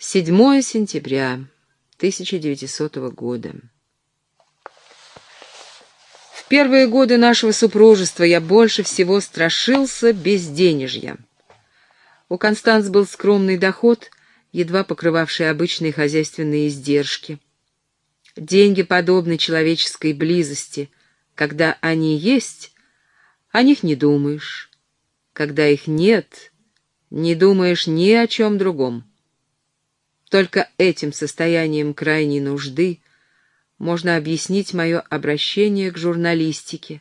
7 сентября 1900 года. В первые годы нашего супружества я больше всего страшился безденежья. У Констанс был скромный доход, едва покрывавший обычные хозяйственные издержки. Деньги подобны человеческой близости. Когда они есть, о них не думаешь. Когда их нет, не думаешь ни о чем другом. Только этим состоянием крайней нужды можно объяснить мое обращение к журналистике.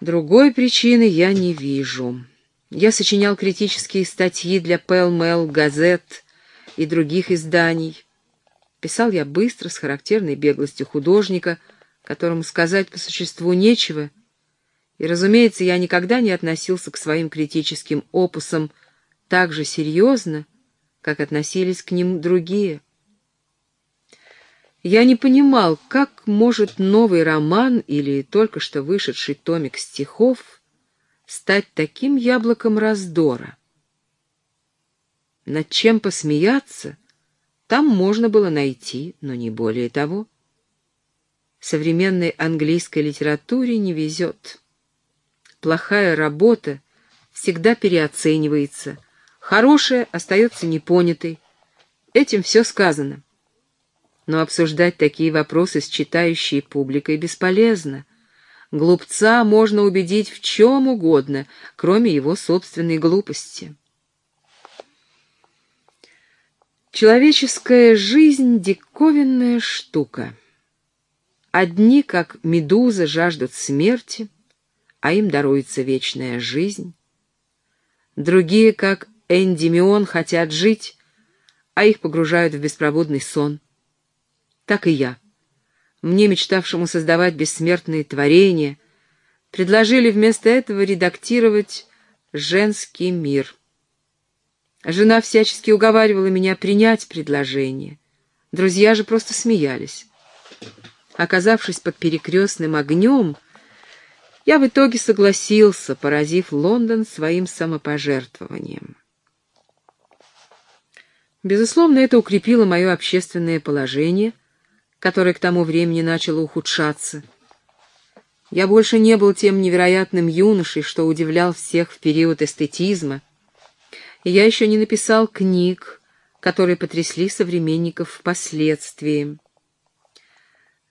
Другой причины я не вижу. Я сочинял критические статьи для Пэл-Мэл, газет и других изданий. Писал я быстро, с характерной беглостью художника, которому сказать по существу нечего, и, разумеется, я никогда не относился к своим критическим опусам так же серьезно, как относились к ним другие. Я не понимал, как может новый роман или только что вышедший томик стихов стать таким яблоком раздора. Над чем посмеяться, там можно было найти, но не более того. Современной английской литературе не везет. Плохая работа всегда переоценивается — Хорошее остается непонятой. Этим все сказано. Но обсуждать такие вопросы с читающей публикой бесполезно. Глупца можно убедить в чем угодно, кроме его собственной глупости. Человеческая жизнь — диковинная штука. Одни, как медузы, жаждут смерти, а им даруется вечная жизнь. Другие, как Эндимион хотят жить, а их погружают в беспробудный сон. Так и я. Мне, мечтавшему создавать бессмертные творения, предложили вместо этого редактировать «Женский мир». Жена всячески уговаривала меня принять предложение. Друзья же просто смеялись. Оказавшись под перекрестным огнем, я в итоге согласился, поразив Лондон своим самопожертвованием. Безусловно, это укрепило мое общественное положение, которое к тому времени начало ухудшаться. Я больше не был тем невероятным юношей, что удивлял всех в период эстетизма, и я еще не написал книг, которые потрясли современников впоследствии.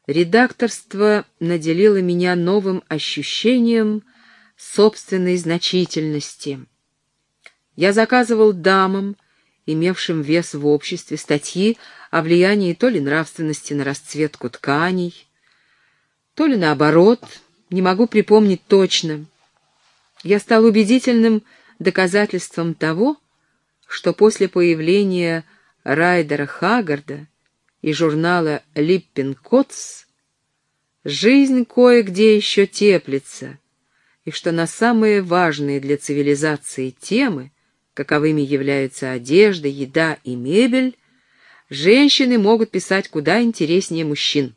Редакторство наделило меня новым ощущением собственной значительности. Я заказывал дамам, имевшим вес в обществе, статьи о влиянии то ли нравственности на расцветку тканей, то ли наоборот, не могу припомнить точно. Я стал убедительным доказательством того, что после появления Райдера Хагарда и журнала «Липпин-Котс» жизнь кое-где еще теплится, и что на самые важные для цивилизации темы — каковыми являются одежда, еда и мебель, женщины могут писать куда интереснее мужчин.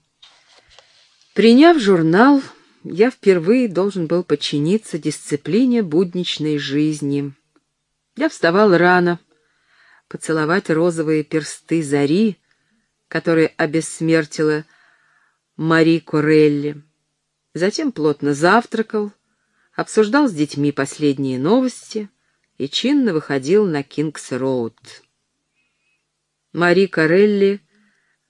Приняв журнал, я впервые должен был подчиниться дисциплине будничной жизни. Я вставал рано, поцеловать розовые персты зари, которые обессмертила Мари Корелли. Затем плотно завтракал, обсуждал с детьми последние новости — и чинно выходил на Кингс-Роуд. Мари Карелли,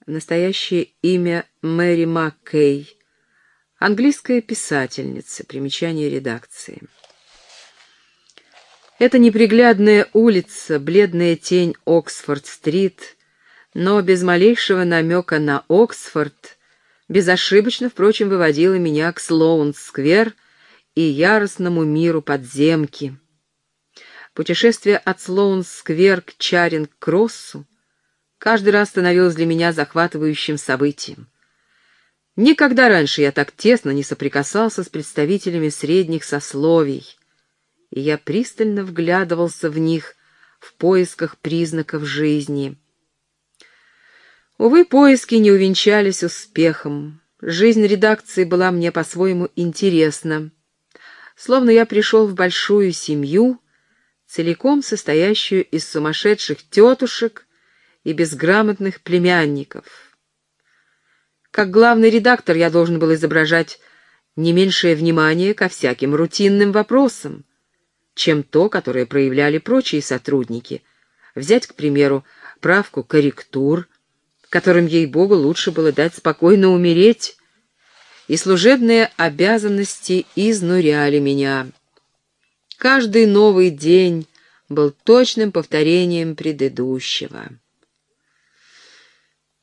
настоящее имя Мэри Маккей, английская писательница, примечание редакции. Это неприглядная улица, бледная тень Оксфорд-стрит, но без малейшего намека на Оксфорд, безошибочно, впрочем, выводила меня к Слоун-сквер и яростному миру подземки, Путешествие от Слоун-сквер к Чаринг-кроссу каждый раз становилось для меня захватывающим событием. Никогда раньше я так тесно не соприкасался с представителями средних сословий, и я пристально вглядывался в них в поисках признаков жизни. Увы, поиски не увенчались успехом. Жизнь редакции была мне по-своему интересна. Словно я пришел в большую семью, целиком состоящую из сумасшедших тетушек и безграмотных племянников. Как главный редактор я должен был изображать не меньшее внимание ко всяким рутинным вопросам, чем то, которое проявляли прочие сотрудники. Взять, к примеру, правку корректур, которым, ей-богу, лучше было дать спокойно умереть, и служебные обязанности изнуряли меня. Каждый новый день был точным повторением предыдущего.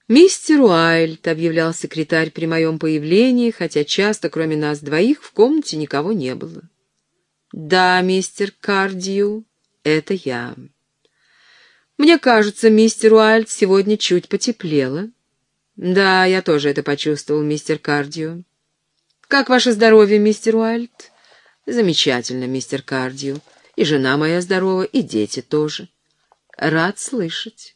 «Мистер Уайльд», — объявлял секретарь при моем появлении, хотя часто, кроме нас двоих, в комнате никого не было. «Да, мистер Кардью, это я». «Мне кажется, мистер Уайльд сегодня чуть потеплело». «Да, я тоже это почувствовал, мистер Кардью». «Как ваше здоровье, мистер Уайльд?» «Замечательно, мистер Кардью. И жена моя здорова, и дети тоже». «Рад слышать».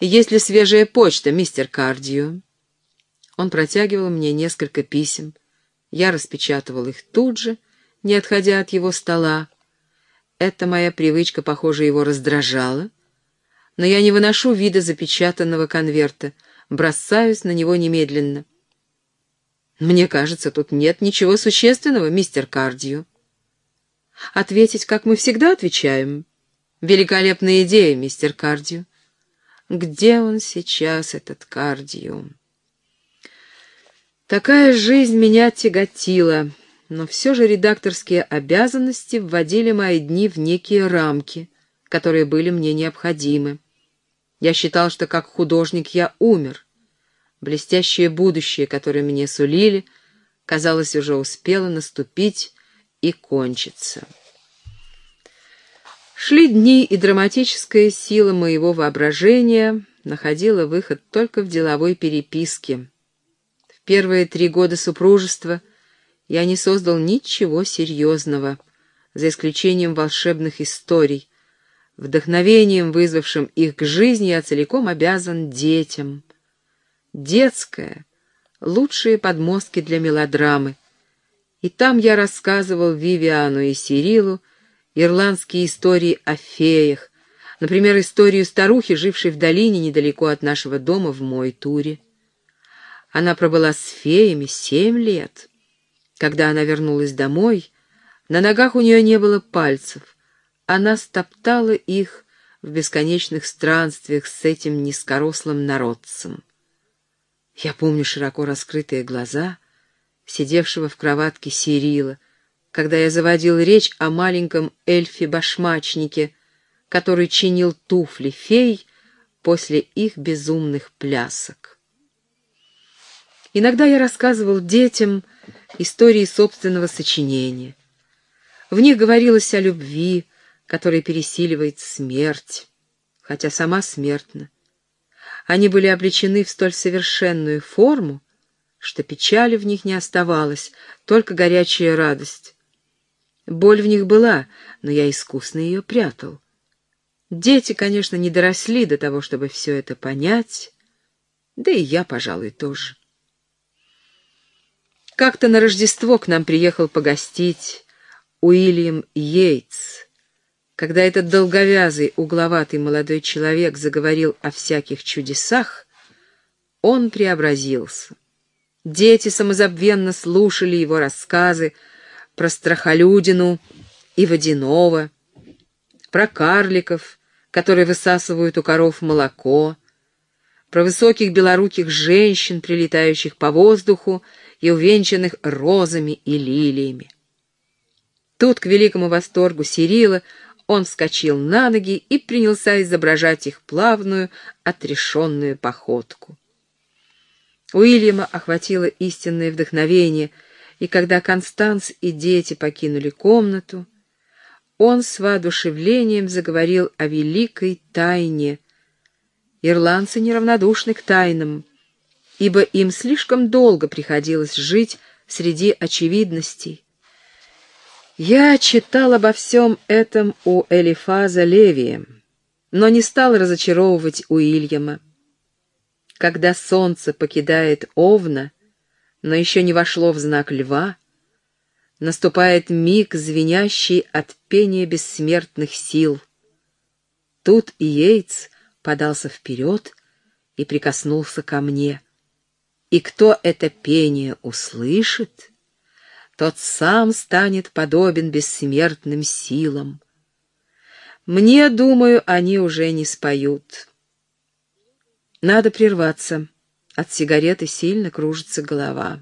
Есть ли свежая почта, мистер Кардио?» Он протягивал мне несколько писем. Я распечатывал их тут же, не отходя от его стола. Эта моя привычка, похоже, его раздражала. Но я не выношу вида запечатанного конверта, бросаюсь на него немедленно. «Мне кажется, тут нет ничего существенного, мистер Кардио». «Ответить, как мы всегда отвечаем?» «Великолепная идея, мистер Кардио. Где он сейчас, этот кардиум? Такая жизнь меня тяготила, но все же редакторские обязанности вводили мои дни в некие рамки, которые были мне необходимы. Я считал, что как художник я умер. Блестящее будущее, которое мне сулили, казалось, уже успело наступить и кончиться. Шли дни, и драматическая сила моего воображения находила выход только в деловой переписке. В первые три года супружества я не создал ничего серьезного, за исключением волшебных историй. Вдохновением, вызвавшим их к жизни, я целиком обязан детям. Детское — лучшие подмостки для мелодрамы. И там я рассказывал Вивиану и Сирилу, ирландские истории о феях, например, историю старухи, жившей в долине недалеко от нашего дома в Мой-Туре. Она пробыла с феями семь лет. Когда она вернулась домой, на ногах у нее не было пальцев. Она стоптала их в бесконечных странствиях с этим низкорослым народцем. Я помню широко раскрытые глаза, сидевшего в кроватке Сирила, когда я заводил речь о маленьком эльфе-башмачнике, который чинил туфли фей после их безумных плясок. Иногда я рассказывал детям истории собственного сочинения. В них говорилось о любви, которая пересиливает смерть, хотя сама смертна. Они были облечены в столь совершенную форму, что печали в них не оставалось, только горячая радость. Боль в них была, но я искусно ее прятал. Дети, конечно, не доросли до того, чтобы все это понять, да и я, пожалуй, тоже. Как-то на Рождество к нам приехал погостить Уильям Йейтс. Когда этот долговязый, угловатый молодой человек заговорил о всяких чудесах, он преобразился. Дети самозабвенно слушали его рассказы, про страхолюдину и водяного, про карликов, которые высасывают у коров молоко, про высоких белоруких женщин, прилетающих по воздуху и увенчанных розами и лилиями. Тут, к великому восторгу Сирила, он вскочил на ноги и принялся изображать их плавную, отрешенную походку. Уильяма охватило истинное вдохновение — и когда Констанс и дети покинули комнату, он с воодушевлением заговорил о великой тайне. Ирландцы неравнодушны к тайнам, ибо им слишком долго приходилось жить среди очевидностей. Я читал обо всем этом у Элифаза Левия, но не стал разочаровывать Уильяма. Когда солнце покидает Овна, но еще не вошло в знак льва, наступает миг, звенящий от пения бессмертных сил. Тут и Йейтс подался вперед и прикоснулся ко мне. И кто это пение услышит, тот сам станет подобен бессмертным силам. Мне, думаю, они уже не споют. Надо прерваться. От сигареты сильно кружится голова.